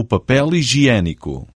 o papel higiênico.